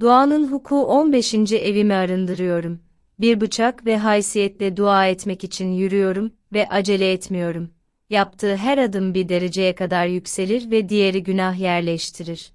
Duanın huku 15. evimi arındırıyorum. Bir bıçak ve haysiyetle dua etmek için yürüyorum ve acele etmiyorum. Yaptığı her adım bir dereceye kadar yükselir ve diğeri günah yerleştirir.